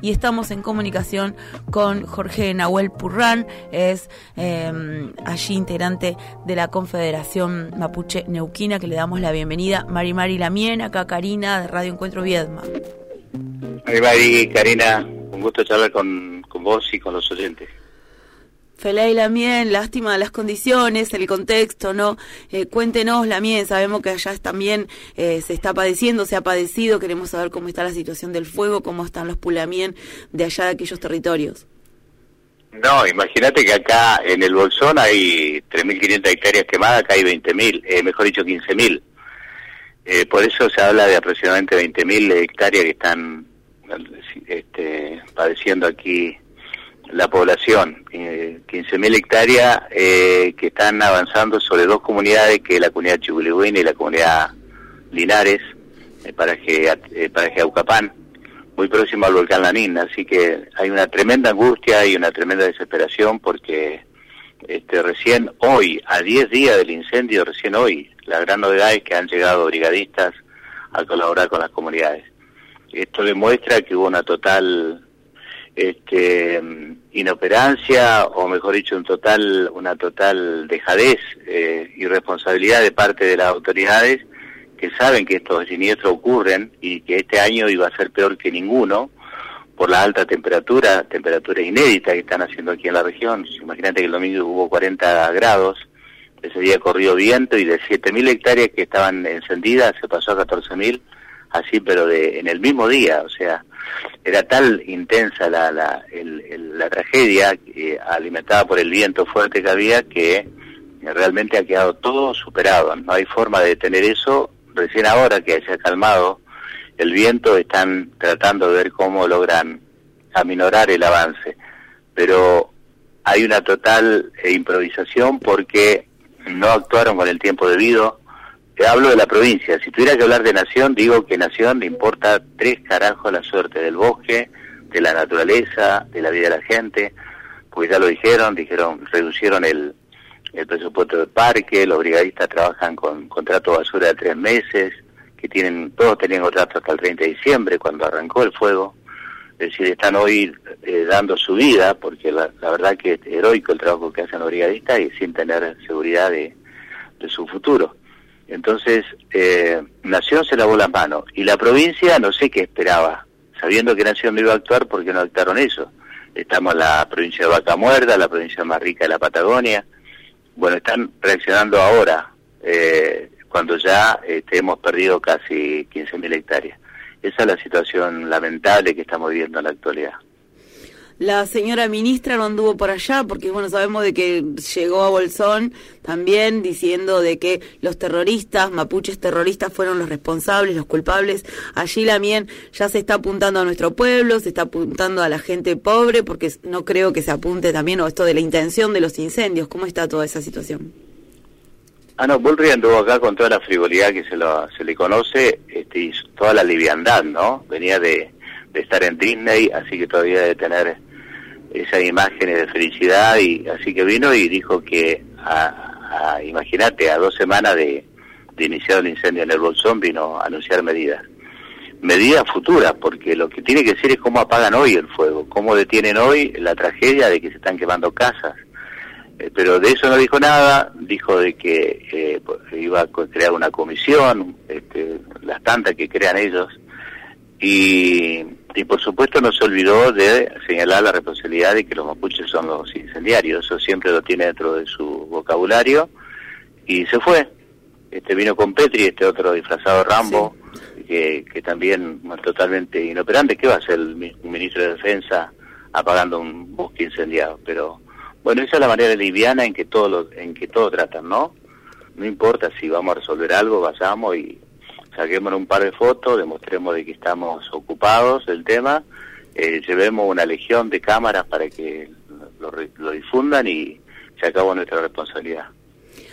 y estamos en comunicación con Jorge Nahuel Purrán, es em, allí integrante de la Confederación Mapuche Neuquina, que le damos la bienvenida. Mari Mari Lamien, acá Karina de Radio Encuentro Viedma. Mari Mari, Karina, un gusto charlar con, con vos y con los oyentes. Felay Lamien, lástima de las condiciones, el contexto, ¿no? Eh, cuéntenos, Lamien, sabemos que allá también eh, se está padeciendo, se ha padecido, queremos saber cómo está la situación del fuego, cómo están los Pulamien de allá de aquellos territorios. No, imagínate que acá en el Bolsón hay 3.500 hectáreas quemadas, acá hay 20.000, eh, mejor dicho 15.000. Eh, por eso se habla de aproximadamente 20.000 hectáreas que están este, padeciendo aquí la población, eh, 15.000 hectáreas eh, que están avanzando sobre dos comunidades, que es la comunidad Chibuligüina y la comunidad Linares, eh, para que eh, para Aucapán, muy próximo al volcán Lanín, así que hay una tremenda angustia y una tremenda desesperación porque este recién hoy, a 10 días del incendio, recién hoy, la gran novedad es que han llegado brigadistas a colaborar con las comunidades. Esto demuestra que hubo una total este, inoperancia o mejor dicho un total una total dejadez eh, y responsabilidad de parte de las autoridades que saben que estos siniestros ocurren y que este año iba a ser peor que ninguno por la alta temperatura, temperatura inédita que están haciendo aquí en la región. Imagínate que el domingo hubo 40 grados, ese día corrió viento y de 7.000 hectáreas que estaban encendidas se pasó a 14.000, así pero de en el mismo día, o sea, era tal intensa la, la, la tragedia eh, alimentada por el viento fuerte que había que realmente ha quedado todo superado. No hay forma de detener eso. Recién ahora que se ha calmado el viento están tratando de ver cómo logran aminorar el avance. Pero hay una total improvisación porque no actuaron con el tiempo debido hablo de la provincia. Si tuviera que hablar de nación, digo que nación le importa tres carajos la suerte del bosque, de la naturaleza, de la vida de la gente, pues ya lo dijeron, dijeron, reducieron el, el presupuesto del parque, los brigadistas trabajan con contrato basura de tres meses, que tienen, todos tenían contrato hasta el 30 de diciembre, cuando arrancó el fuego. Es decir, están hoy eh, dando su vida, porque la, verdad que es heroico el trabajo que hacen los brigadistas y sin tener seguridad de su futuro. Entonces, eh, Nación se lavó la mano y la provincia no sé qué esperaba, sabiendo que Nación no iba a actuar porque no actuaron eso. Estamos en la provincia de Vaca Muerta, la provincia más rica de la Patagonia. Bueno, están reaccionando ahora, eh, cuando ya este, hemos perdido casi 15.000 hectáreas. Esa es la situación lamentable que estamos viviendo en la actualidad. La señora ministra no anduvo por allá porque, bueno, sabemos de que llegó a Bolsón también diciendo de que los terroristas, mapuches terroristas, fueron los responsables, los culpables. Allí también ya se está apuntando a nuestro pueblo, se está apuntando a la gente pobre porque no creo que se apunte también o esto de la intención de los incendios. ¿Cómo está toda esa situación? Ah, no, Bullrich anduvo acá con toda la frivolidad que se, lo, se le conoce este, y toda la liviandad, ¿no? Venía de, de estar en Disney, así que todavía de tener esas imágenes de felicidad y así que vino y dijo que a, imagínate a dos semanas de, de iniciar el incendio en el Bolsón vino a anunciar medidas. Medidas futuras porque lo que tiene que ser es cómo apagan hoy el fuego cómo detienen hoy la tragedia de que se están quemando casas. Eh, pero de eso no dijo nada dijo de que eh, iba a crear una comisión este, las tantas que crean ellos y y por supuesto no se olvidó de señalar la responsabilidad de que los mapuches son los incendiarios, eso siempre lo tiene dentro de su vocabulario y se fue. Este vino con Petri, este otro disfrazado Rambo, que, que también totalmente inoperante. ¿Qué va a hacer el ministro de Defensa apagando un bosque incendiado? Pero bueno, esa es la manera liviana en que todo lo, en que todo tratan, ¿no? No importa si vamos a resolver algo, vayamos y saquemos un par de fotos, demostremos de que estamos ocupados del tema, eh, llevemos una legión de cámaras para que lo, lo difundan y se acabó nuestra responsabilidad.